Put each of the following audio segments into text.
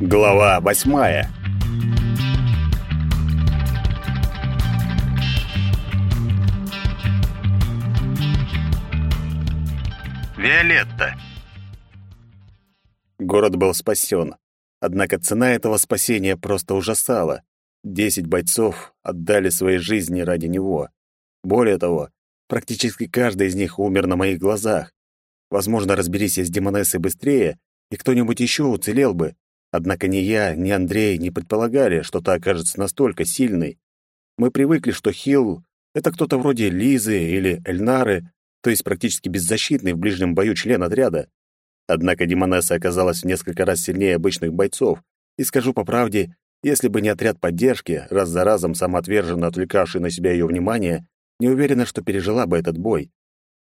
Глава восьмая Виолетта Город был спасен. Однако цена этого спасения просто ужасала. Десять бойцов отдали свои жизни ради него. Более того, практически каждый из них умер на моих глазах. Возможно, разберись я с Демонессой быстрее, и кто-нибудь еще уцелел бы. Однако ни я, ни Андрей не предполагали, что та окажется настолько сильной. Мы привыкли, что Хилл — это кто-то вроде Лизы или Эльнары, то есть практически беззащитный в ближнем бою член отряда. Однако Демонесса оказалась в несколько раз сильнее обычных бойцов, и скажу по правде, если бы не отряд поддержки, раз за разом самоотверженно отвлекавший на себя ее внимание, не уверена, что пережила бы этот бой.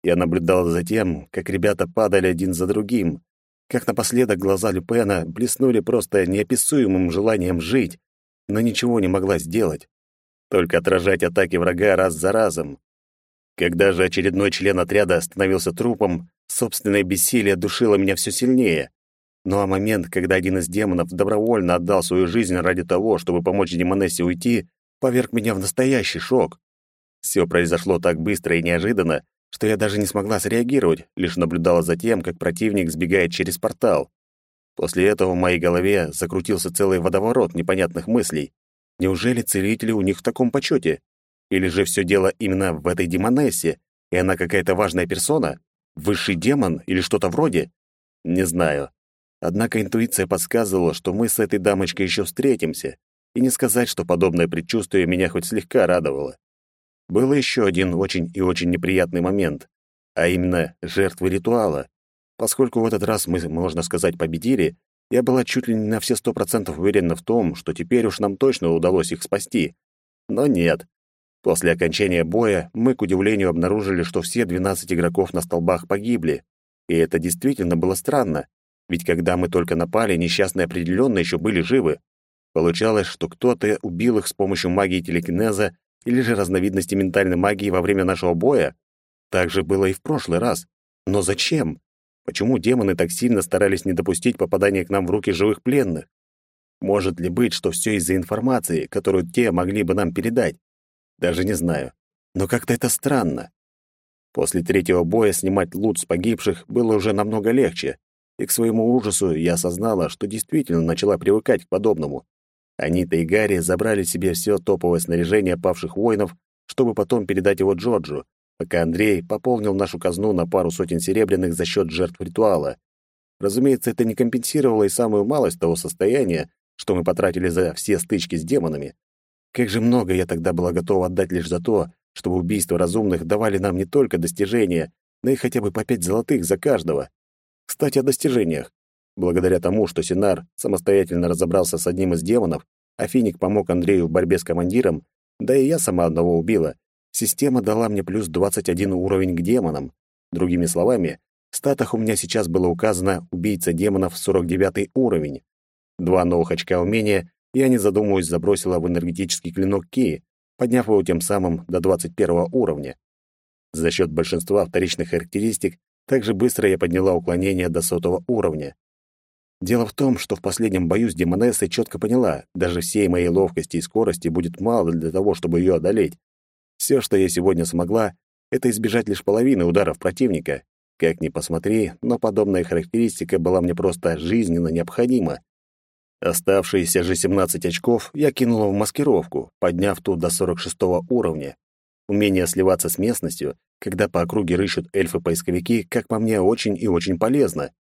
Я наблюдал за тем, как ребята падали один за другим, как напоследок глаза Люпена блеснули просто неописуемым желанием жить, но ничего не могла сделать. Только отражать атаки врага раз за разом. Когда же очередной член отряда становился трупом, собственное бессилие душило меня все сильнее. Ну а момент, когда один из демонов добровольно отдал свою жизнь ради того, чтобы помочь Демонессе уйти, поверг меня в настоящий шок. Все произошло так быстро и неожиданно, что я даже не смогла среагировать, лишь наблюдала за тем, как противник сбегает через портал. После этого в моей голове закрутился целый водоворот непонятных мыслей. Неужели целители у них в таком почете? Или же все дело именно в этой демонессе, и она какая-то важная персона? Высший демон или что-то вроде? Не знаю. Однако интуиция подсказывала, что мы с этой дамочкой еще встретимся, и не сказать, что подобное предчувствие меня хоть слегка радовало. Был еще один очень и очень неприятный момент, а именно жертвы ритуала. Поскольку в этот раз мы, можно сказать, победили, я была чуть ли не на все сто процентов уверена в том, что теперь уж нам точно удалось их спасти. Но нет. После окончания боя мы, к удивлению, обнаружили, что все 12 игроков на столбах погибли. И это действительно было странно, ведь когда мы только напали, несчастные определенно еще были живы. Получалось, что кто-то убил их с помощью магии телекинеза или же разновидности ментальной магии во время нашего боя. Так же было и в прошлый раз. Но зачем? Почему демоны так сильно старались не допустить попадания к нам в руки живых пленных? Может ли быть, что все из-за информации, которую те могли бы нам передать? Даже не знаю. Но как-то это странно. После третьего боя снимать лут с погибших было уже намного легче, и к своему ужасу я осознала, что действительно начала привыкать к подобному. Анита и Гарри забрали себе все топовое снаряжение павших воинов, чтобы потом передать его Джорджу, пока Андрей пополнил нашу казну на пару сотен серебряных за счет жертв ритуала. Разумеется, это не компенсировало и самую малость того состояния, что мы потратили за все стычки с демонами. Как же много я тогда была готова отдать лишь за то, чтобы убийства разумных давали нам не только достижения, но и хотя бы по пять золотых за каждого. Кстати, о достижениях. Благодаря тому, что Синар самостоятельно разобрался с одним из демонов, а Финик помог Андрею в борьбе с командиром, да и я сама одного убила, система дала мне плюс 21 уровень к демонам. Другими словами, в статах у меня сейчас было указано «убийца демонов 49 уровень». Два новых очка умения я, не задумываясь, забросила в энергетический клинок Ки, подняв его тем самым до 21 уровня. За счет большинства вторичных характеристик также быстро я подняла уклонение до сотого уровня. Дело в том, что в последнем бою с Демонессой четко поняла, даже всей моей ловкости и скорости будет мало для того, чтобы ее одолеть. Все, что я сегодня смогла, это избежать лишь половины ударов противника. Как ни посмотри, но подобная характеристика была мне просто жизненно необходима. Оставшиеся же 17 очков я кинула в маскировку, подняв ту до 46 уровня. Умение сливаться с местностью, когда по округе рыщут эльфы-поисковики, как по мне, очень и очень полезно.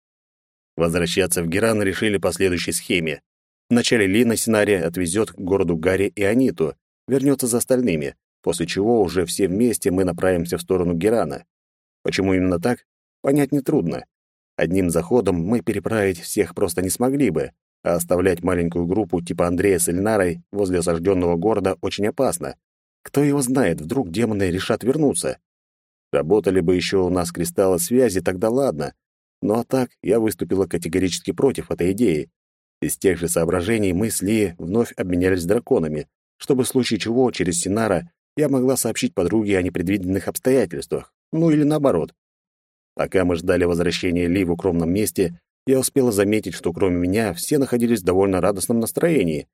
Возвращаться в Геран решили по следующей схеме. Вначале Лина Синария отвезет к городу Гарри и Аниту, вернется за остальными, после чего уже все вместе мы направимся в сторону Герана. Почему именно так, понять нетрудно. Одним заходом мы переправить всех просто не смогли бы, а оставлять маленькую группу типа Андрея с Эльнарой возле осажденного города очень опасно. Кто его знает, вдруг демоны решат вернуться. Работали бы еще у нас кристаллы связи, тогда ладно, ну а так я выступила категорически против этой идеи. Из тех же соображений мы с Ли вновь обменялись драконами, чтобы в случае чего через Синара я могла сообщить подруге о непредвиденных обстоятельствах, ну или наоборот. Пока мы ждали возвращения Ли в укромном месте, я успела заметить, что кроме меня все находились в довольно радостном настроении.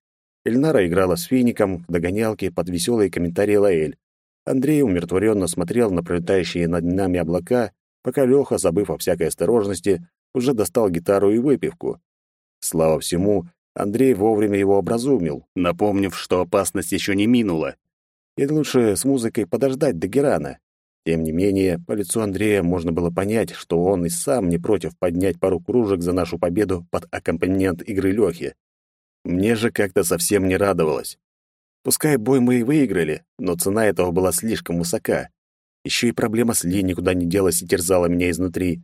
Эльнара играла с фиником в догонялке под веселые комментарии Лаэль. Андрей умиротворенно смотрел на пролетающие над нами облака, пока Леха, забыв о всякой осторожности, уже достал гитару и выпивку. Слава всему, Андрей вовремя его образумил, напомнив, что опасность еще не минула. И лучше с музыкой подождать до Герана. Тем не менее, по лицу Андрея можно было понять, что он и сам не против поднять пару кружек за нашу победу под аккомпанемент игры Лёхи. Мне же как-то совсем не радовалось. Пускай бой мы и выиграли, но цена этого была слишком высока. Еще и проблема с Ли никуда не делась и терзала меня изнутри.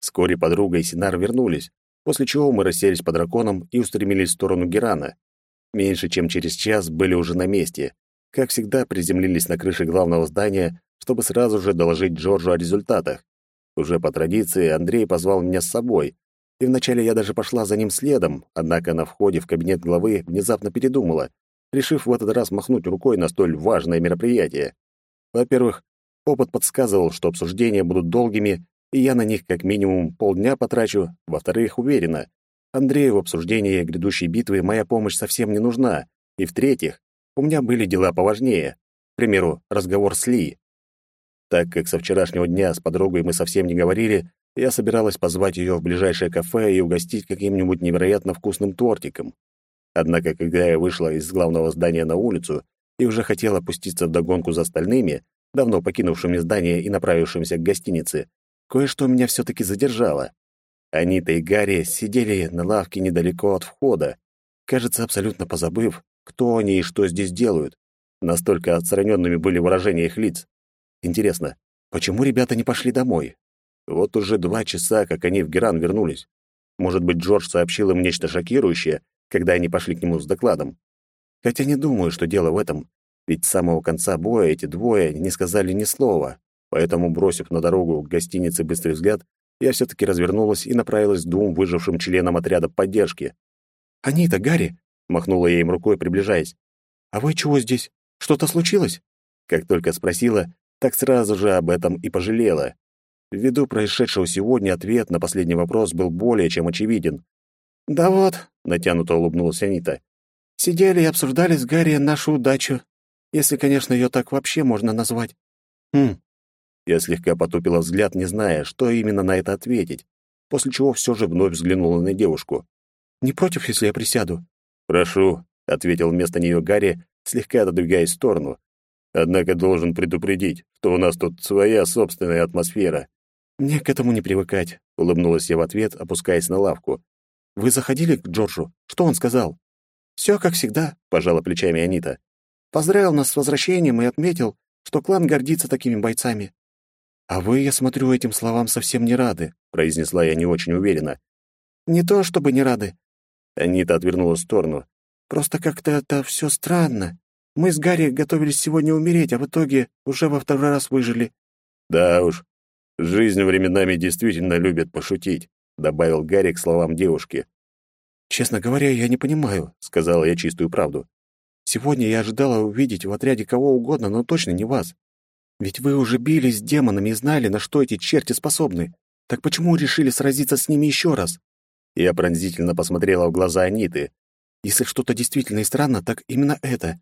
Вскоре подруга и Синар вернулись, после чего мы расселись по драконам и устремились в сторону Герана. Меньше чем через час были уже на месте. Как всегда, приземлились на крыше главного здания, чтобы сразу же доложить Джорджу о результатах. Уже по традиции Андрей позвал меня с собой, и вначале я даже пошла за ним следом, однако на входе в кабинет главы внезапно передумала, решив в этот раз махнуть рукой на столь важное мероприятие. Во-первых, опыт подсказывал, что обсуждения будут долгими, и я на них как минимум полдня потрачу. Во-вторых, уверена, Андрею в обсуждении грядущей битвы моя помощь совсем не нужна. И в-третьих, у меня были дела поважнее. К примеру, разговор с Ли. Так как со вчерашнего дня с подругой мы совсем не говорили, я собиралась позвать ее в ближайшее кафе и угостить каким-нибудь невероятно вкусным тортиком. Однако, когда я вышла из главного здания на улицу и уже хотела пуститься в догонку за остальными, давно покинувшими здание и направившимся к гостинице, кое-что меня все-таки задержало. Анита и Гарри сидели на лавке недалеко от входа, кажется, абсолютно позабыв, кто они и что здесь делают. Настолько отстраненными были выражения их лиц. Интересно, почему ребята не пошли домой? Вот уже два часа, как они в Геран вернулись. Может быть, Джордж сообщил им нечто шокирующее, когда они пошли к нему с докладом. Хотя не думаю, что дело в этом, ведь с самого конца боя эти двое не сказали ни слова. Поэтому, бросив на дорогу к гостинице быстрый взгляд, я все-таки развернулась и направилась к двум выжившим членам отряда поддержки. «Они-то, Гарри!» — махнула я им рукой, приближаясь. «А вы чего здесь? Что-то случилось?» Как только спросила, так сразу же об этом и пожалела. Ввиду происшедшего сегодня ответ на последний вопрос был более чем очевиден. «Да вот», — натянуто улыбнулась Анита, — «сидели и обсуждали с Гарри нашу удачу, если, конечно, ее так вообще можно назвать». «Хм». Я слегка потупила взгляд, не зная, что именно на это ответить, после чего все же вновь взглянула на девушку. «Не против, если я присяду?» «Прошу», — ответил вместо нее Гарри, слегка отодвигаясь в сторону, Однако должен предупредить, что у нас тут своя собственная атмосфера. Мне к этому не привыкать, улыбнулась я в ответ, опускаясь на лавку. Вы заходили к Джорджу? Что он сказал? Все как всегда, пожала плечами Анита. Поздравил нас с возвращением и отметил, что клан гордится такими бойцами. А вы, я смотрю, этим словам совсем не рады, произнесла я не очень уверенно. Не то чтобы не рады. Анита отвернулась в сторону. Просто как-то это все странно. Мы с Гарри готовились сегодня умереть, а в итоге уже во второй раз выжили». «Да уж, жизнь временами действительно любит пошутить», — добавил Гарри к словам девушки. «Честно говоря, я не понимаю», — сказала я чистую правду. «Сегодня я ожидала увидеть в отряде кого угодно, но точно не вас. Ведь вы уже бились с демонами и знали, на что эти черти способны. Так почему решили сразиться с ними еще раз?» Я пронзительно посмотрела в глаза Аниты. «Если что-то действительно и странно, так именно это.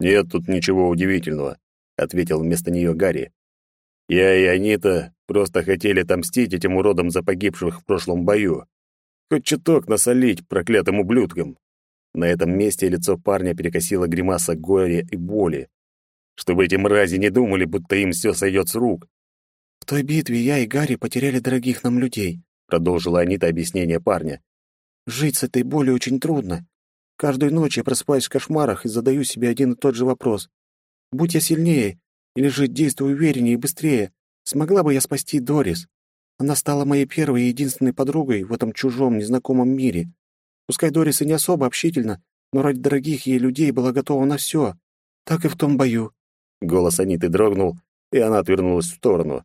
«Нет тут ничего удивительного», — ответил вместо нее Гарри. «Я и Анита просто хотели отомстить этим уродам за погибших в прошлом бою. Хоть чуток насолить проклятым ублюдкам». На этом месте лицо парня перекосило гримаса горя и боли. Чтобы эти мрази не думали, будто им все сойдет с рук. «В той битве я и Гарри потеряли дорогих нам людей», — продолжила Анита объяснение парня. «Жить с этой болью очень трудно. Каждую ночь я просыпаюсь в кошмарах и задаю себе один и тот же вопрос. Будь я сильнее, или же действую увереннее и быстрее, смогла бы я спасти Дорис? Она стала моей первой и единственной подругой в этом чужом, незнакомом мире. Пускай Дорис и не особо общительна, но ради дорогих ей людей была готова на все. Так и в том бою. Голос Аниты дрогнул, и она отвернулась в сторону.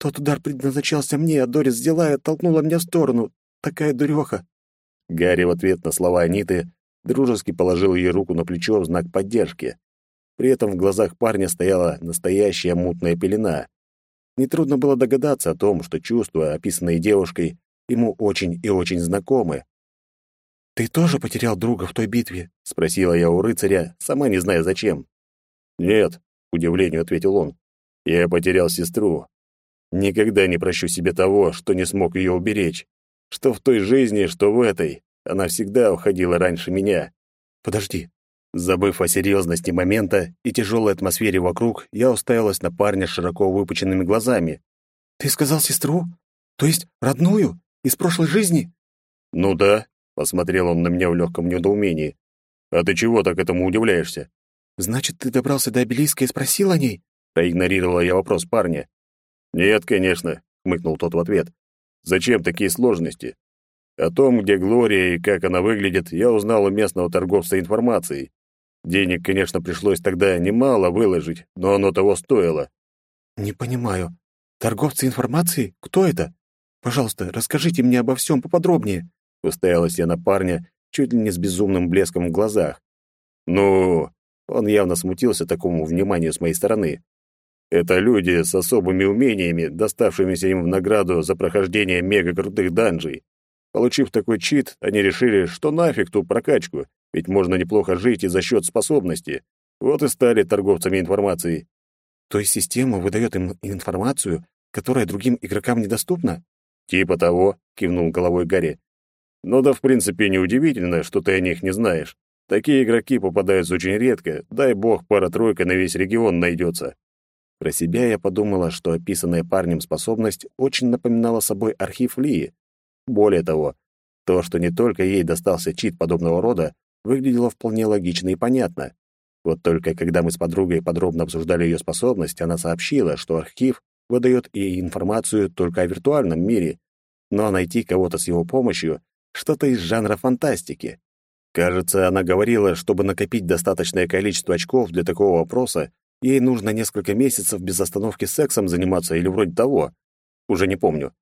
Тот удар предназначался мне, а Дорис взяла и оттолкнула меня в сторону. Такая дуреха. Гарри в ответ на слова Аниты дружески положил ей руку на плечо в знак поддержки. При этом в глазах парня стояла настоящая мутная пелена. Нетрудно было догадаться о том, что чувства, описанные девушкой, ему очень и очень знакомы. «Ты тоже потерял друга в той битве?» — спросила я у рыцаря, сама не зная зачем. «Нет», — к удивлению ответил он, — «я потерял сестру. Никогда не прощу себе того, что не смог ее уберечь. Что в той жизни, что в этой. Она всегда уходила раньше меня. Подожди. Забыв о серьезности момента и тяжелой атмосфере вокруг, я уставилась на парня с широко выпученными глазами. Ты сказал сестру? То есть родную? Из прошлой жизни? Ну да, посмотрел он на меня в легком недоумении. А ты чего так этому удивляешься? Значит, ты добрался до обелиска и спросил о ней? Проигнорировала я вопрос парня. Нет, конечно, хмыкнул тот в ответ. Зачем такие сложности? О том, где Глория и как она выглядит, я узнал у местного торговца информацией. Денег, конечно, пришлось тогда немало выложить, но оно того стоило. Не понимаю. Торговцы информацией? Кто это? Пожалуйста, расскажите мне обо всем поподробнее. Уставилась я на парня, чуть ли не с безумным блеском в глазах. Ну, он явно смутился такому вниманию с моей стороны. Это люди с особыми умениями, доставшимися им в награду за прохождение мега-крутых данжей. Получив такой чит, они решили, что нафиг ту прокачку, ведь можно неплохо жить и за счет способности. Вот и стали торговцами информацией. То есть система выдает им информацию, которая другим игрокам недоступна? Типа того, кивнул головой Гарри. Ну да, в принципе, неудивительно, что ты о них не знаешь. Такие игроки попадаются очень редко, дай бог пара-тройка на весь регион найдется. Про себя я подумала, что описанная парнем способность очень напоминала собой архив Лии, более того, то, что не только ей достался чит подобного рода, выглядело вполне логично и понятно. Вот только когда мы с подругой подробно обсуждали ее способность, она сообщила, что архив выдает ей информацию только о виртуальном мире, но найти кого-то с его помощью — что-то из жанра фантастики. Кажется, она говорила, чтобы накопить достаточное количество очков для такого вопроса, ей нужно несколько месяцев без остановки сексом заниматься или вроде того. Уже не помню.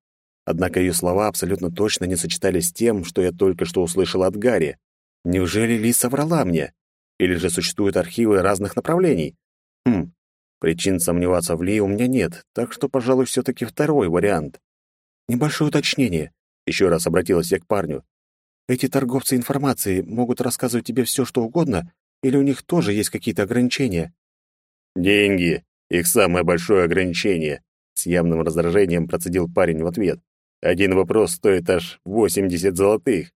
Однако ее слова абсолютно точно не сочетались с тем, что я только что услышал от Гарри. Неужели Ли соврала мне? Или же существуют архивы разных направлений? Хм, причин сомневаться в Ли у меня нет, так что, пожалуй, все-таки второй вариант. Небольшое уточнение. Еще раз обратилась я к парню. Эти торговцы информацией могут рассказывать тебе все, что угодно, или у них тоже есть какие-то ограничения? Деньги — их самое большое ограничение. С явным раздражением процедил парень в ответ. Один вопрос стоит аж 80 золотых.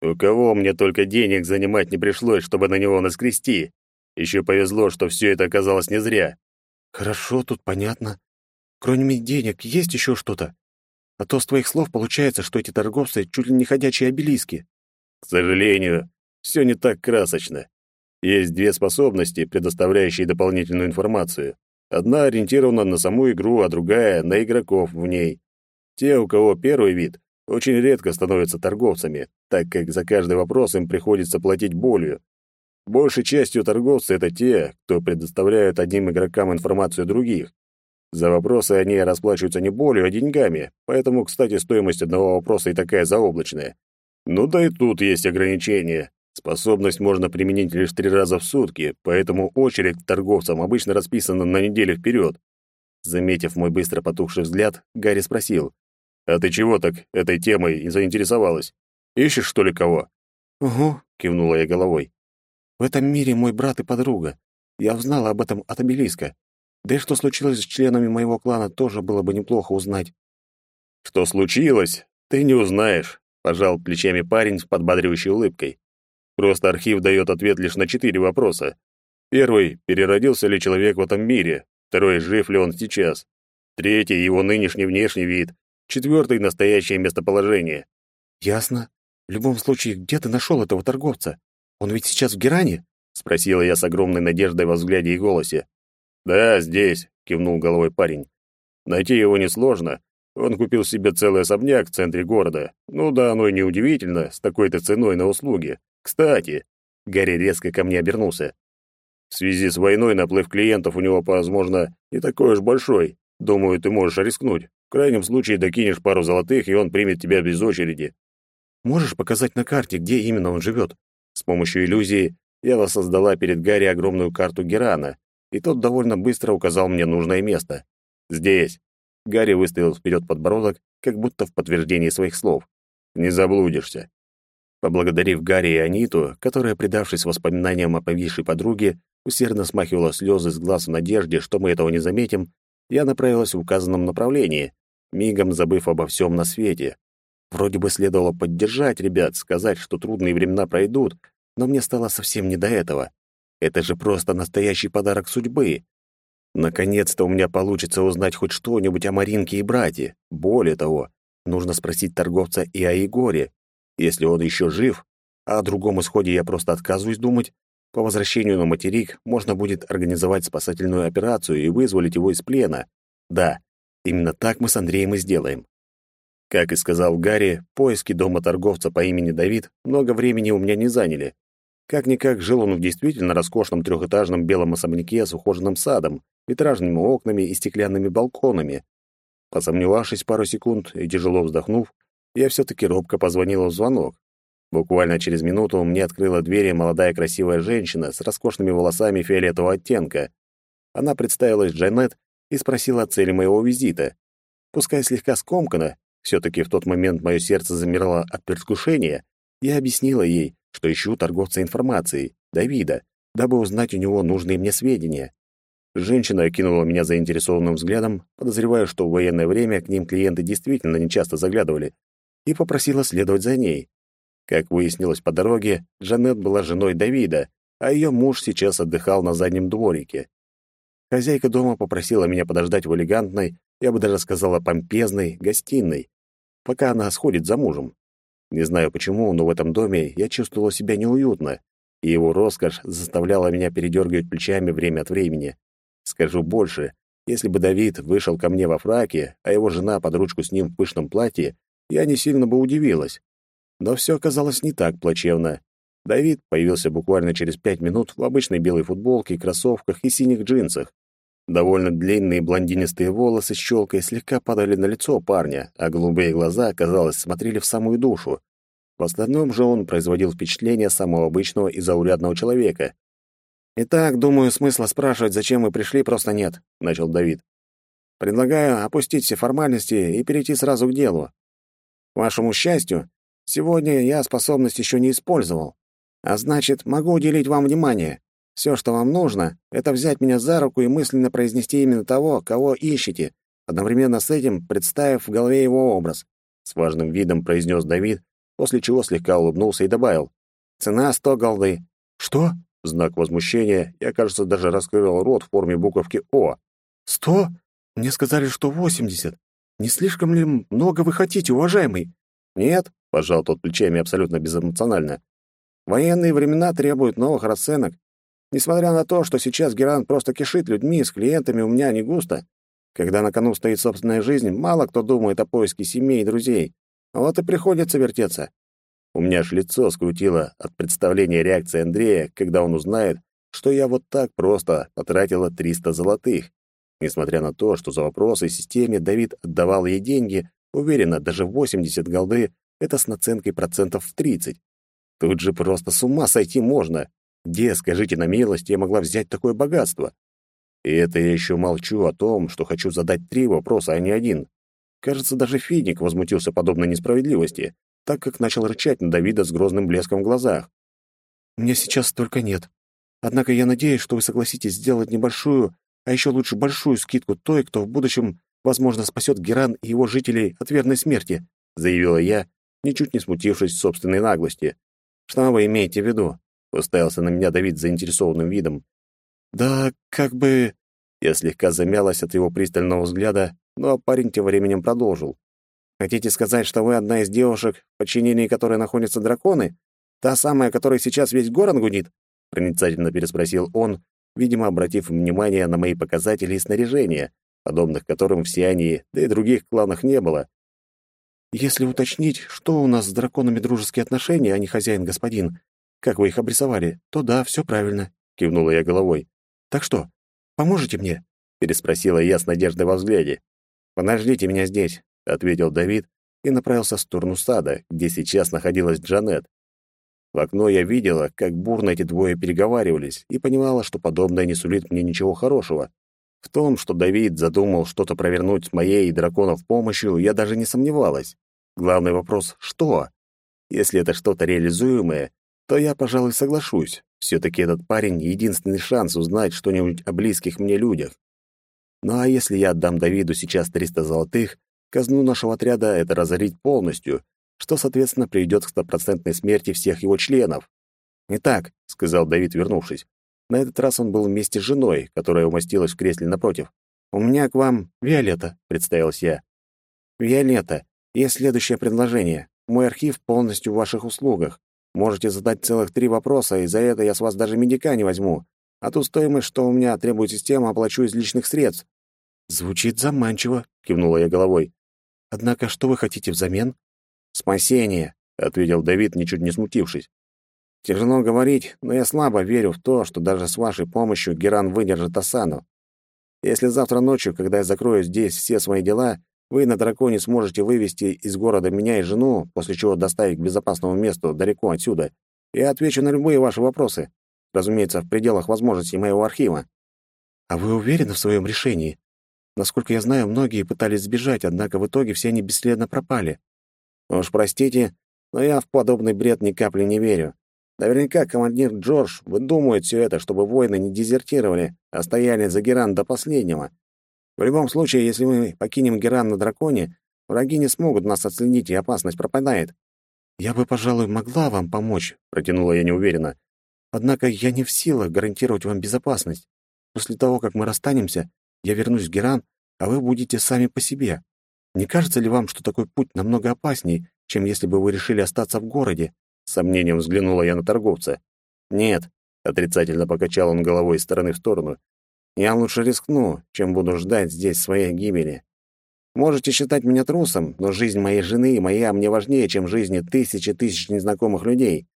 У кого мне только денег занимать не пришлось, чтобы на него наскрести. Еще повезло, что все это оказалось не зря. Хорошо, тут понятно. Кроме денег, есть еще что-то? А то с твоих слов получается, что эти торговцы чуть ли не ходячие обелиски. К сожалению, все не так красочно. Есть две способности, предоставляющие дополнительную информацию. Одна ориентирована на саму игру, а другая — на игроков в ней. Те, у кого первый вид, очень редко становятся торговцами, так как за каждый вопрос им приходится платить болью. Большей частью торговцы — это те, кто предоставляют одним игрокам информацию других. За вопросы они расплачиваются не болью, а деньгами, поэтому, кстати, стоимость одного вопроса и такая заоблачная. Ну да и тут есть ограничения. Способность можно применить лишь три раза в сутки, поэтому очередь торговцам обычно расписана на неделю вперед. Заметив мой быстро потухший взгляд, Гарри спросил, «А ты чего так этой темой и заинтересовалась? Ищешь, что ли, кого?» «Угу», — кивнула я головой. «В этом мире мой брат и подруга. Я узнала об этом от обелиска. Да и что случилось с членами моего клана, тоже было бы неплохо узнать». «Что случилось, ты не узнаешь», — пожал плечами парень с подбадривающей улыбкой. «Просто архив дает ответ лишь на четыре вопроса. Первый — переродился ли человек в этом мире? Второй — жив ли он сейчас? Третий — его нынешний внешний вид четвертый — настоящее местоположение. Ясно. В любом случае, где ты нашел этого торговца? Он ведь сейчас в Геране? Спросила я с огромной надеждой во взгляде и голосе. Да, здесь, кивнул головой парень. Найти его несложно. Он купил себе целый особняк в центре города. Ну да, оно и неудивительно, с такой-то ценой на услуги. Кстати, Гарри резко ко мне обернулся. В связи с войной наплыв клиентов у него, возможно, не такой уж большой. Думаю, ты можешь рискнуть. В крайнем случае докинешь пару золотых, и он примет тебя без очереди. Можешь показать на карте, где именно он живет? С помощью иллюзии я воссоздала перед Гарри огромную карту Герана, и тот довольно быстро указал мне нужное место. Здесь. Гарри выставил вперед подбородок, как будто в подтверждении своих слов. не заблудишься. Поблагодарив Гарри и Аниту, которая, предавшись воспоминаниям о повисшей подруге, усердно смахивала слезы с глаз в надежде, что мы этого не заметим, я направилась в указанном направлении, мигом забыв обо всем на свете. Вроде бы следовало поддержать ребят, сказать, что трудные времена пройдут, но мне стало совсем не до этого. Это же просто настоящий подарок судьбы. Наконец-то у меня получится узнать хоть что-нибудь о Маринке и брате. Более того, нужно спросить торговца и о Егоре, если он еще жив, а о другом исходе я просто отказываюсь думать, по возвращению на материк можно будет организовать спасательную операцию и вызволить его из плена. Да, именно так мы с Андреем и сделаем. Как и сказал Гарри, поиски дома торговца по имени Давид много времени у меня не заняли. Как-никак жил он в действительно роскошном трехэтажном белом особняке с ухоженным садом, витражными окнами и стеклянными балконами. Посомневавшись пару секунд и тяжело вздохнув, я все-таки робко позвонила в звонок. Буквально через минуту мне открыла дверь молодая красивая женщина с роскошными волосами фиолетового оттенка. Она представилась Джанет и спросила о цели моего визита. Пускай слегка скомканно, все-таки в тот момент мое сердце замирало от предвкушения, я объяснила ей, что ищу торговца информацией, Давида, дабы узнать у него нужные мне сведения. Женщина окинула меня заинтересованным взглядом, подозревая, что в военное время к ним клиенты действительно нечасто заглядывали, и попросила следовать за ней. Как выяснилось по дороге, Джанет была женой Давида, а ее муж сейчас отдыхал на заднем дворике. Хозяйка дома попросила меня подождать в элегантной, я бы даже сказала помпезной, гостиной, пока она сходит за мужем. Не знаю почему, но в этом доме я чувствовала себя неуютно, и его роскошь заставляла меня передергивать плечами время от времени. Скажу больше, если бы Давид вышел ко мне во фраке, а его жена под ручку с ним в пышном платье, я не сильно бы удивилась. Но все оказалось не так плачевно. Давид появился буквально через пять минут в обычной белой футболке, кроссовках и синих джинсах. Довольно длинные блондинистые волосы с щелкой слегка падали на лицо парня, а голубые глаза, казалось, смотрели в самую душу. В остальном же он производил впечатление самого обычного и заурядного человека. «Итак, думаю, смысла спрашивать, зачем мы пришли, просто нет», — начал Давид. «Предлагаю опустить все формальности и перейти сразу к делу. К вашему счастью, сегодня я способность еще не использовал. А значит, могу уделить вам внимание. Все, что вам нужно, это взять меня за руку и мысленно произнести именно того, кого ищете, одновременно с этим представив в голове его образ. С важным видом произнес Давид, после чего слегка улыбнулся и добавил. «Цена сто голды». «Что?» — знак возмущения. Я, кажется, даже раскрыл рот в форме буковки «О». «Сто? Мне сказали, что восемьдесят. Не слишком ли много вы хотите, уважаемый? Нет, пожал тот плечами абсолютно безэмоционально. Военные времена требуют новых расценок. Несмотря на то, что сейчас Геран просто кишит людьми, с клиентами у меня не густо. Когда на кону стоит собственная жизнь, мало кто думает о поиске семей и друзей. Вот и приходится вертеться. У меня аж лицо скрутило от представления реакции Андрея, когда он узнает, что я вот так просто потратила 300 золотых. Несмотря на то, что за вопросы системе Давид отдавал ей деньги, уверенно, даже 80 голды — это с наценкой процентов в 30. Тут же просто с ума сойти можно. Где, скажите на милость, я могла взять такое богатство? И это я еще молчу о том, что хочу задать три вопроса, а не один. Кажется, даже Финик возмутился подобной несправедливости, так как начал рычать на Давида с грозным блеском в глазах. «Мне сейчас столько нет. Однако я надеюсь, что вы согласитесь сделать небольшую а еще лучше большую скидку той, кто в будущем, возможно, спасет Геран и его жителей от верной смерти», заявила я, ничуть не смутившись собственной наглости. «Что вы имеете в виду?» — уставился на меня Давид заинтересованным видом. «Да, как бы...» Я слегка замялась от его пристального взгляда, но парень тем временем продолжил. «Хотите сказать, что вы одна из девушек, в подчинении которой находятся драконы? Та самая, которой сейчас весь город гудит?» Проницательно переспросил он, видимо, обратив внимание на мои показатели и снаряжение, подобных которым в Сиании, да и других кланах не было. «Если уточнить, что у нас с драконами дружеские отношения, а не хозяин-господин, как вы их обрисовали, то да, все правильно», — кивнула я головой. «Так что, поможете мне?» — переспросила я с надеждой во взгляде. «Подождите меня здесь», — ответил Давид и направился в сторону сада, где сейчас находилась Джанет. В окно я видела, как бурно эти двое переговаривались, и понимала, что подобное не сулит мне ничего хорошего. В том, что Давид задумал что-то провернуть с моей и драконов помощью, я даже не сомневалась. Главный вопрос — что? Если это что-то реализуемое, то я, пожалуй, соглашусь. Все-таки этот парень — единственный шанс узнать что-нибудь о близких мне людях. Ну а если я отдам Давиду сейчас 300 золотых, казну нашего отряда это разорить полностью, что, соответственно, приведет к стопроцентной смерти всех его членов. «Итак», — сказал Давид, вернувшись, на этот раз он был вместе с женой, которая умостилась в кресле напротив. «У меня к вам Виолетта», — представилась я. «Виолетта, есть следующее предложение. Мой архив полностью в ваших услугах. Можете задать целых три вопроса, и за это я с вас даже медика не возьму. А ту стоимость, что у меня требует система, оплачу из личных средств». «Звучит заманчиво», — кивнула я головой. «Однако что вы хотите взамен?» «Спасение», — ответил Давид, ничуть не смутившись. «Тяжело говорить, но я слабо верю в то, что даже с вашей помощью Геран выдержит Асану. Если завтра ночью, когда я закрою здесь все свои дела, вы на драконе сможете вывести из города меня и жену, после чего доставить к безопасному месту далеко отсюда, я отвечу на любые ваши вопросы, разумеется, в пределах возможностей моего архива». «А вы уверены в своем решении? Насколько я знаю, многие пытались сбежать, однако в итоге все они бесследно пропали. Уж простите, но я в подобный бред ни капли не верю. Наверняка командир Джордж выдумывает все это, чтобы воины не дезертировали, а стояли за Геран до последнего. В любом случае, если мы покинем Геран на драконе, враги не смогут нас отследить, и опасность пропадает. «Я бы, пожалуй, могла вам помочь», — протянула я неуверенно. «Однако я не в силах гарантировать вам безопасность. После того, как мы расстанемся, я вернусь в Геран, а вы будете сами по себе. Не кажется ли вам, что такой путь намного опаснее, чем если бы вы решили остаться в городе?» С сомнением взглянула я на торговца. «Нет», — отрицательно покачал он головой из стороны в сторону. «Я лучше рискну, чем буду ждать здесь своей гибели. Можете считать меня трусом, но жизнь моей жены и моя мне важнее, чем жизни тысячи тысяч незнакомых людей».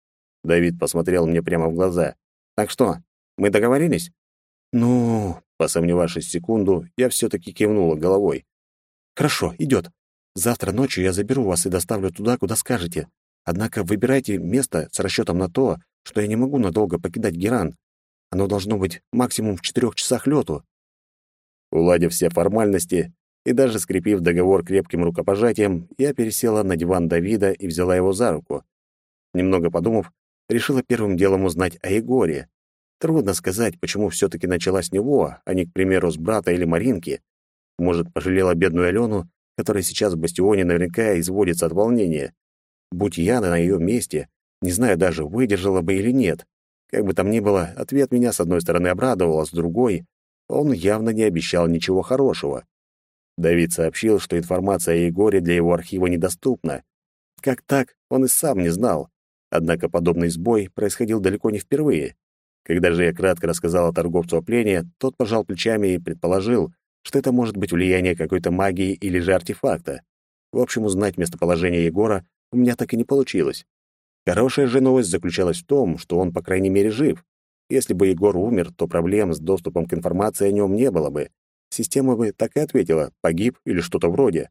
Давид посмотрел мне прямо в глаза. «Так что, мы договорились?» «Ну...» Посомневавшись секунду, я все-таки кивнула головой. Хорошо, идет. Завтра ночью я заберу вас и доставлю туда, куда скажете. Однако выбирайте место с расчетом на то, что я не могу надолго покидать Геран. Оно должно быть максимум в четырех часах лету. Уладив все формальности и даже скрепив договор крепким рукопожатием, я пересела на диван Давида и взяла его за руку. Немного подумав, решила первым делом узнать о Егоре. Трудно сказать, почему все таки начала с него, а не, к примеру, с брата или Маринки. Может, пожалела бедную Алену, которая сейчас в бастионе наверняка изводится от волнения. Будь я на ее месте, не знаю даже, выдержала бы или нет. Как бы там ни было, ответ меня с одной стороны обрадовал, а с другой он явно не обещал ничего хорошего. Давид сообщил, что информация о Егоре для его архива недоступна. Как так, он и сам не знал. Однако подобный сбой происходил далеко не впервые. Когда же я кратко рассказал торговцу о плене, тот пожал плечами и предположил, что это может быть влияние какой-то магии или же артефакта. В общем, узнать местоположение Егора у меня так и не получилось. Хорошая же новость заключалась в том, что он, по крайней мере, жив. Если бы Егор умер, то проблем с доступом к информации о нем не было бы. Система бы так и ответила «погиб» или что-то вроде.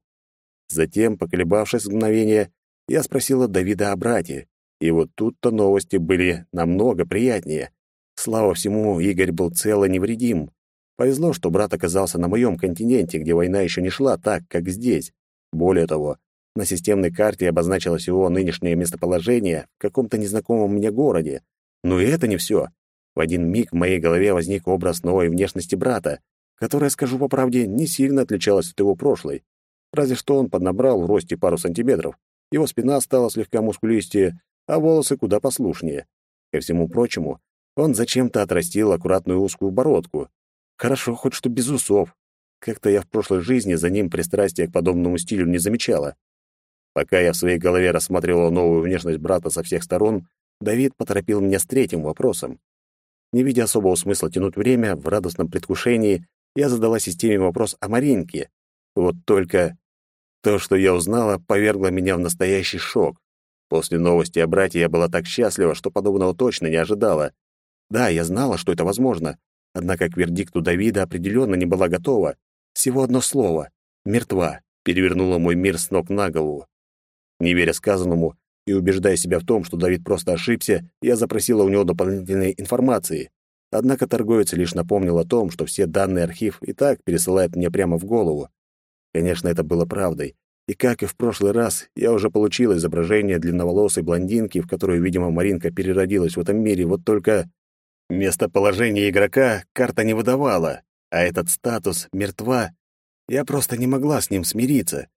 Затем, поколебавшись мгновение, я спросила Давида о брате. И вот тут-то новости были намного приятнее. Слава всему, Игорь был цел и невредим. Повезло, что брат оказался на моем континенте, где война еще не шла так, как здесь. Более того, на системной карте обозначилось его нынешнее местоположение в каком-то незнакомом мне городе. Но и это не все. В один миг в моей голове возник образ новой внешности брата, которая, скажу по правде, не сильно отличалась от его прошлой. Разве что он поднабрал в росте пару сантиметров. Его спина стала слегка мускулистее, а волосы куда послушнее. Ко всему прочему, он зачем-то отрастил аккуратную узкую бородку, Хорошо, хоть что без усов. Как-то я в прошлой жизни за ним пристрастия к подобному стилю не замечала. Пока я в своей голове рассматривала новую внешность брата со всех сторон, Давид поторопил меня с третьим вопросом. Не видя особого смысла тянуть время, в радостном предвкушении я задала системе вопрос о Маринке. Вот только то, что я узнала, повергло меня в настоящий шок. После новости о брате я была так счастлива, что подобного точно не ожидала. Да, я знала, что это возможно, Однако к вердикту Давида определенно не была готова. Всего одно слово — мертва, перевернуло мой мир с ног на голову. Не веря сказанному и убеждая себя в том, что Давид просто ошибся, я запросила у него дополнительной информации. Однако торговец лишь напомнил о том, что все данные архив и так пересылает мне прямо в голову. Конечно, это было правдой, И как и в прошлый раз, я уже получил изображение длинноволосой блондинки, в которую, видимо, Маринка переродилась в этом мире, вот только местоположение игрока карта не выдавала, а этот статус «мертва» я просто не могла с ним смириться.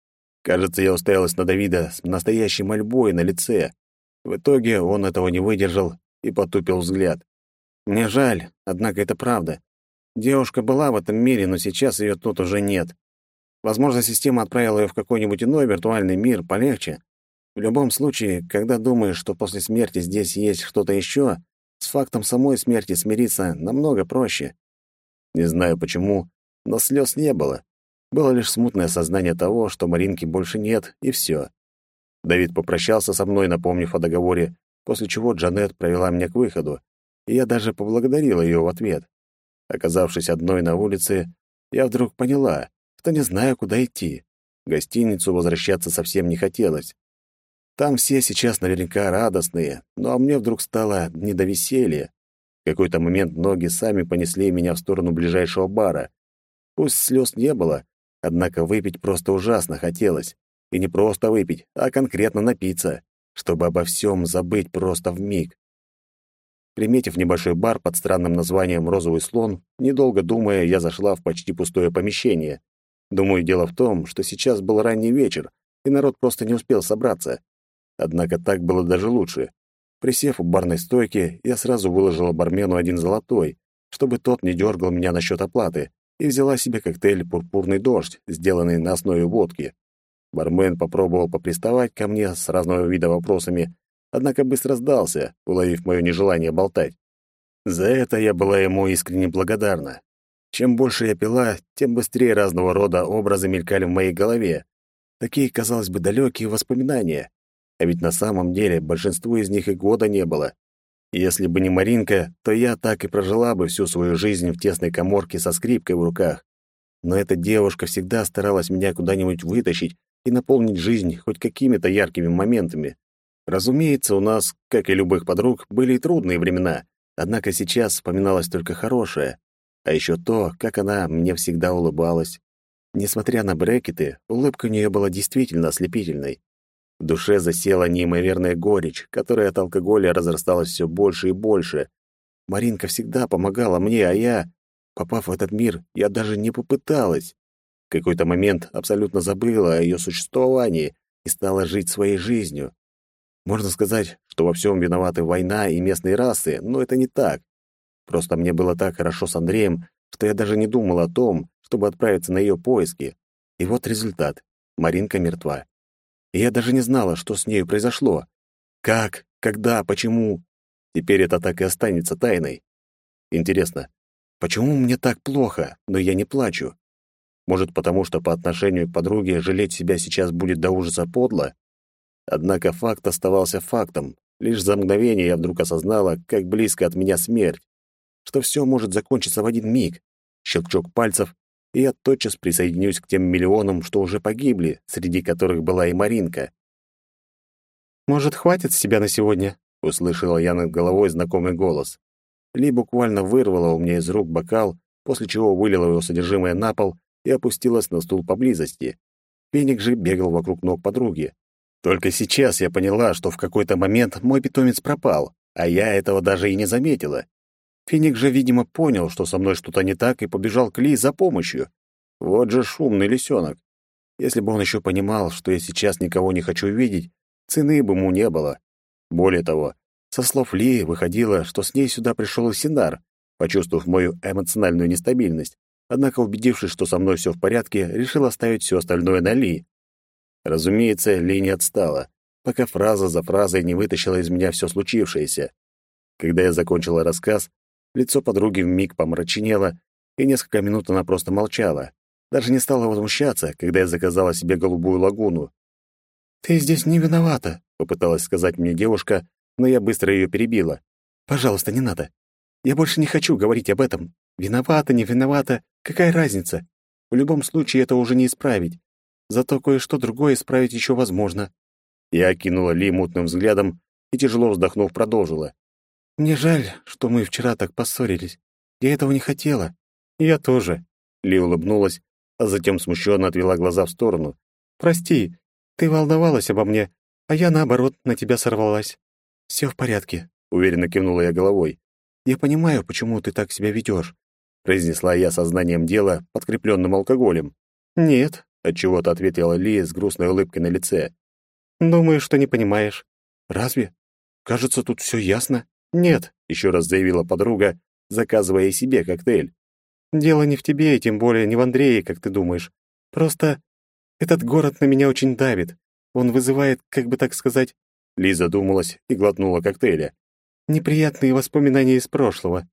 Кажется, я уставилась на Давида с настоящей мольбой на лице. В итоге он этого не выдержал и потупил взгляд. Мне жаль, однако это правда. Девушка была в этом мире, но сейчас ее тут уже нет. Возможно, система отправила ее в какой-нибудь иной виртуальный мир полегче. В любом случае, когда думаешь, что после смерти здесь есть что-то еще, с фактом самой смерти смириться намного проще. Не знаю почему, но слез не было. Было лишь смутное осознание того, что Маринки больше нет, и все. Давид попрощался со мной, напомнив о договоре, после чего Джанет провела меня к выходу, и я даже поблагодарила ее в ответ. Оказавшись одной на улице, я вдруг поняла, что не знаю, куда идти. В гостиницу возвращаться совсем не хотелось. Там все сейчас наверняка радостные, но а мне вдруг стало не до веселья. В какой-то момент ноги сами понесли меня в сторону ближайшего бара. Пусть слез не было, однако выпить просто ужасно хотелось. И не просто выпить, а конкретно напиться, чтобы обо всем забыть просто в миг. Приметив небольшой бар под странным названием «Розовый слон», недолго думая, я зашла в почти пустое помещение. Думаю, дело в том, что сейчас был ранний вечер, и народ просто не успел собраться. Однако так было даже лучше. Присев у барной стойки, я сразу выложила бармену один золотой, чтобы тот не дергал меня насчет оплаты, и взяла себе коктейль «Пурпурный дождь», сделанный на основе водки. Бармен попробовал поприставать ко мне с разного вида вопросами, однако быстро сдался, уловив мое нежелание болтать. За это я была ему искренне благодарна. Чем больше я пила, тем быстрее разного рода образы мелькали в моей голове. Такие, казалось бы, далекие воспоминания. А ведь на самом деле большинству из них и года не было. Если бы не Маринка, то я так и прожила бы всю свою жизнь в тесной каморке со скрипкой в руках. Но эта девушка всегда старалась меня куда-нибудь вытащить и наполнить жизнь хоть какими-то яркими моментами. Разумеется, у нас, как и любых подруг, были и трудные времена, однако сейчас вспоминалось только хорошее. А еще то, как она мне всегда улыбалась. Несмотря на брекеты, улыбка у нее была действительно ослепительной. В душе засела неимоверная горечь, которая от алкоголя разрасталась все больше и больше. Маринка всегда помогала мне, а я, попав в этот мир, я даже не попыталась. В какой-то момент абсолютно забыла о ее существовании и стала жить своей жизнью. Можно сказать, что во всем виноваты война и местные расы, но это не так. Просто мне было так хорошо с Андреем, что я даже не думал о том, чтобы отправиться на ее поиски. И вот результат. Маринка мертва. Я даже не знала, что с нею произошло. Как, когда, почему. Теперь это так и останется тайной. Интересно, почему мне так плохо, но я не плачу? Может, потому что по отношению к подруге жалеть себя сейчас будет до ужаса подло? Однако факт оставался фактом. Лишь за мгновение я вдруг осознала, как близко от меня смерть что все может закончиться в один миг. Щелчок пальцев, и я тотчас присоединюсь к тем миллионам, что уже погибли, среди которых была и Маринка. «Может, хватит с себя на сегодня?» — услышала я над головой знакомый голос. Ли буквально вырвала у меня из рук бокал, после чего вылила его содержимое на пол и опустилась на стул поблизости. Феник же бегал вокруг ног подруги. Только сейчас я поняла, что в какой-то момент мой питомец пропал, а я этого даже и не заметила. Финик же, видимо, понял, что со мной что-то не так, и побежал к Ли за помощью. Вот же шумный лисенок. Если бы он еще понимал, что я сейчас никого не хочу видеть, цены бы ему не было. Более того, со слов Ли выходило, что с ней сюда пришел Синар, почувствовав мою эмоциональную нестабильность, однако, убедившись, что со мной все в порядке, решил оставить все остальное на Ли. Разумеется, Ли не отстала, пока фраза за фразой не вытащила из меня все случившееся. Когда я закончила рассказ, Лицо подруги вмиг помрачнело, и несколько минут она просто молчала. Даже не стала возмущаться, когда я заказала себе голубую лагуну. «Ты здесь не виновата», — попыталась сказать мне девушка, но я быстро ее перебила. «Пожалуйста, не надо. Я больше не хочу говорить об этом. Виновата, не виновата, какая разница? В любом случае это уже не исправить. Зато кое-что другое исправить еще возможно». Я окинула Ли мутным взглядом и, тяжело вздохнув, продолжила. Мне жаль, что мы вчера так поссорились. Я этого не хотела. Я тоже. Ли улыбнулась, а затем смущенно отвела глаза в сторону. Прости, ты волновалась обо мне, а я, наоборот, на тебя сорвалась. Все в порядке», — уверенно кивнула я головой. «Я понимаю, почему ты так себя ведешь», — произнесла я сознанием дела, подкрепленным алкоголем. «Нет», — отчего-то ответила Ли с грустной улыбкой на лице. «Думаю, что не понимаешь». «Разве? Кажется, тут все ясно». «Нет», — еще раз заявила подруга, заказывая себе коктейль. «Дело не в тебе, и тем более не в Андрее, как ты думаешь. Просто этот город на меня очень давит. Он вызывает, как бы так сказать...» Лиза думалась и глотнула коктейля. «Неприятные воспоминания из прошлого».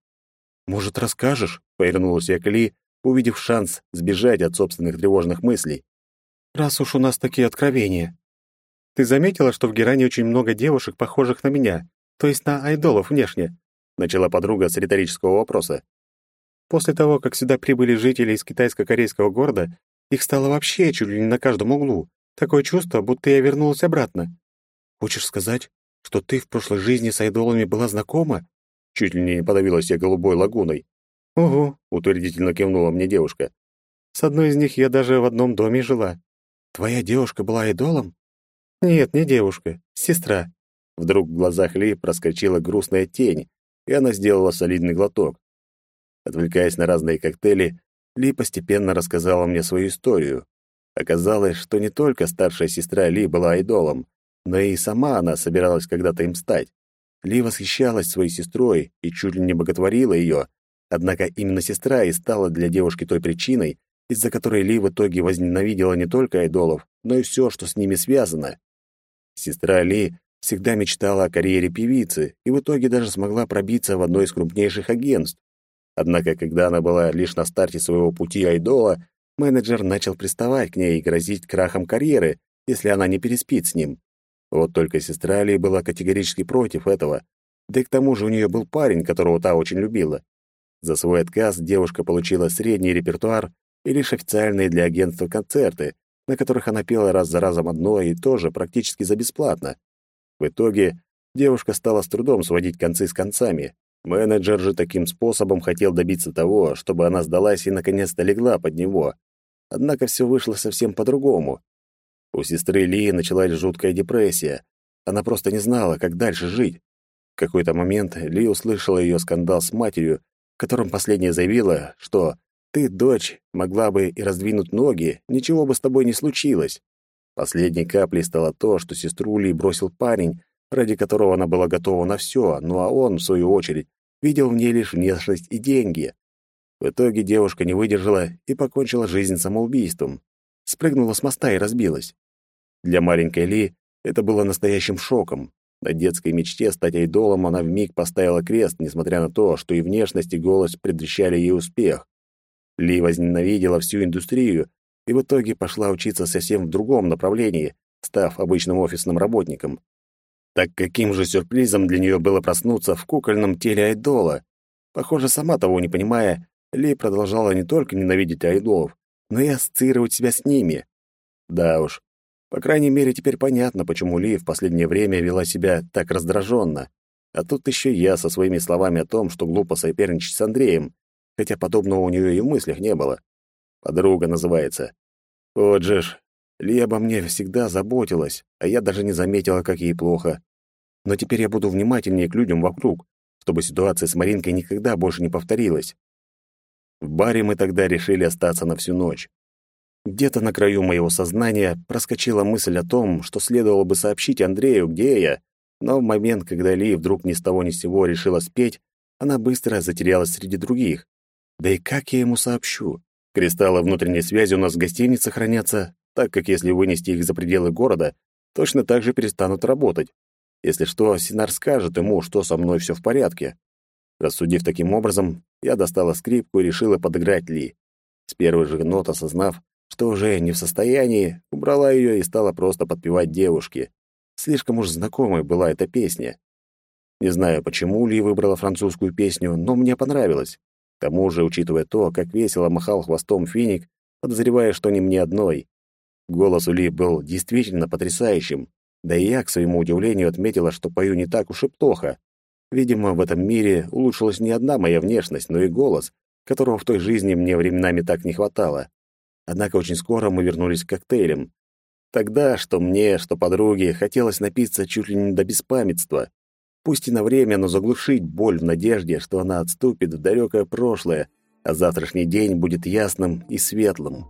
«Может, расскажешь?» — повернулась я к Ли, увидев шанс сбежать от собственных тревожных мыслей. «Раз уж у нас такие откровения. Ты заметила, что в Геране очень много девушек, похожих на меня, то есть на айдолов внешне?» — начала подруга с риторического вопроса. После того, как сюда прибыли жители из китайско-корейского города, их стало вообще чуть ли не на каждом углу. Такое чувство, будто я вернулась обратно. Хочешь сказать, что ты в прошлой жизни с айдолами была знакома? Чуть ли не подавилась я голубой лагуной. Угу, утвердительно кивнула мне девушка. С одной из них я даже в одном доме жила. Твоя девушка была айдолом? Нет, не девушка, сестра. Вдруг в глазах Ли проскочила грустная тень, и она сделала солидный глоток. Отвлекаясь на разные коктейли, Ли постепенно рассказала мне свою историю. Оказалось, что не только старшая сестра Ли была айдолом, но и сама она собиралась когда-то им стать. Ли восхищалась своей сестрой и чуть ли не боготворила ее, однако именно сестра и стала для девушки той причиной, из-за которой Ли в итоге возненавидела не только айдолов, но и все, что с ними связано. Сестра Ли всегда мечтала о карьере певицы и в итоге даже смогла пробиться в одно из крупнейших агентств. Однако, когда она была лишь на старте своего пути айдола, менеджер начал приставать к ней и грозить крахом карьеры, если она не переспит с ним. Вот только сестра Али была категорически против этого, да и к тому же у нее был парень, которого та очень любила. За свой отказ девушка получила средний репертуар и лишь официальные для агентства концерты, на которых она пела раз за разом одно и то же практически за бесплатно. В итоге девушка стала с трудом сводить концы с концами, Менеджер же таким способом хотел добиться того, чтобы она сдалась и наконец-то легла под него. Однако все вышло совсем по-другому. У сестры Ли началась жуткая депрессия. Она просто не знала, как дальше жить. В какой-то момент Ли услышала ее скандал с матерью, в котором последняя заявила, что «ты, дочь, могла бы и раздвинуть ноги, ничего бы с тобой не случилось». Последней каплей стало то, что сестру Ли бросил парень, ради которого она была готова на все, ну а он, в свою очередь, видел в ней лишь внешность и деньги. В итоге девушка не выдержала и покончила жизнь самоубийством. Спрыгнула с моста и разбилась. Для маленькой Ли это было настоящим шоком. На детской мечте стать айдолом она вмиг поставила крест, несмотря на то, что и внешность, и голос предвещали ей успех. Ли возненавидела всю индустрию и в итоге пошла учиться совсем в другом направлении, став обычным офисным работником. Так каким же сюрпризом для нее было проснуться в кукольном теле айдола? Похоже, сама того не понимая, Ли продолжала не только ненавидеть айдолов, но и ассоциировать себя с ними. Да уж, по крайней мере, теперь понятно, почему Ли в последнее время вела себя так раздраженно. А тут еще я со своими словами о том, что глупо соперничать с Андреем, хотя подобного у нее и в мыслях не было. Подруга называется. Вот же ж, ли обо мне всегда заботилась, а я даже не заметила, как ей плохо. Но теперь я буду внимательнее к людям вокруг, чтобы ситуация с Маринкой никогда больше не повторилась. В баре мы тогда решили остаться на всю ночь. Где-то на краю моего сознания проскочила мысль о том, что следовало бы сообщить Андрею, где я, но в момент, когда Ли вдруг ни с того ни с сего решила спеть, она быстро затерялась среди других. Да и как я ему сообщу? Кристаллы внутренней связи у нас в гостинице хранятся, так как если вынести их за пределы города, точно так же перестанут работать. Если что, Синар скажет ему, что со мной все в порядке. Рассудив таким образом, я достала скрипку и решила подыграть Ли. С первой же нот осознав, что уже не в состоянии, убрала ее и стала просто подпевать девушке. Слишком уж знакомой была эта песня. Не знаю, почему Ли выбрала французскую песню, но мне понравилось. Тому же, учитывая то, как весело махал хвостом финик, подозревая, что не мне одной. Голос у Ли был действительно потрясающим, да и я, к своему удивлению, отметила, что пою не так уж и плохо. Видимо, в этом мире улучшилась не одна моя внешность, но и голос, которого в той жизни мне временами так не хватало. Однако очень скоро мы вернулись к коктейлям. Тогда, что мне, что подруге, хотелось напиться чуть ли не до беспамятства. Пусть и на время, но заглушить боль в надежде, что она отступит в далекое прошлое, а завтрашний день будет ясным и светлым.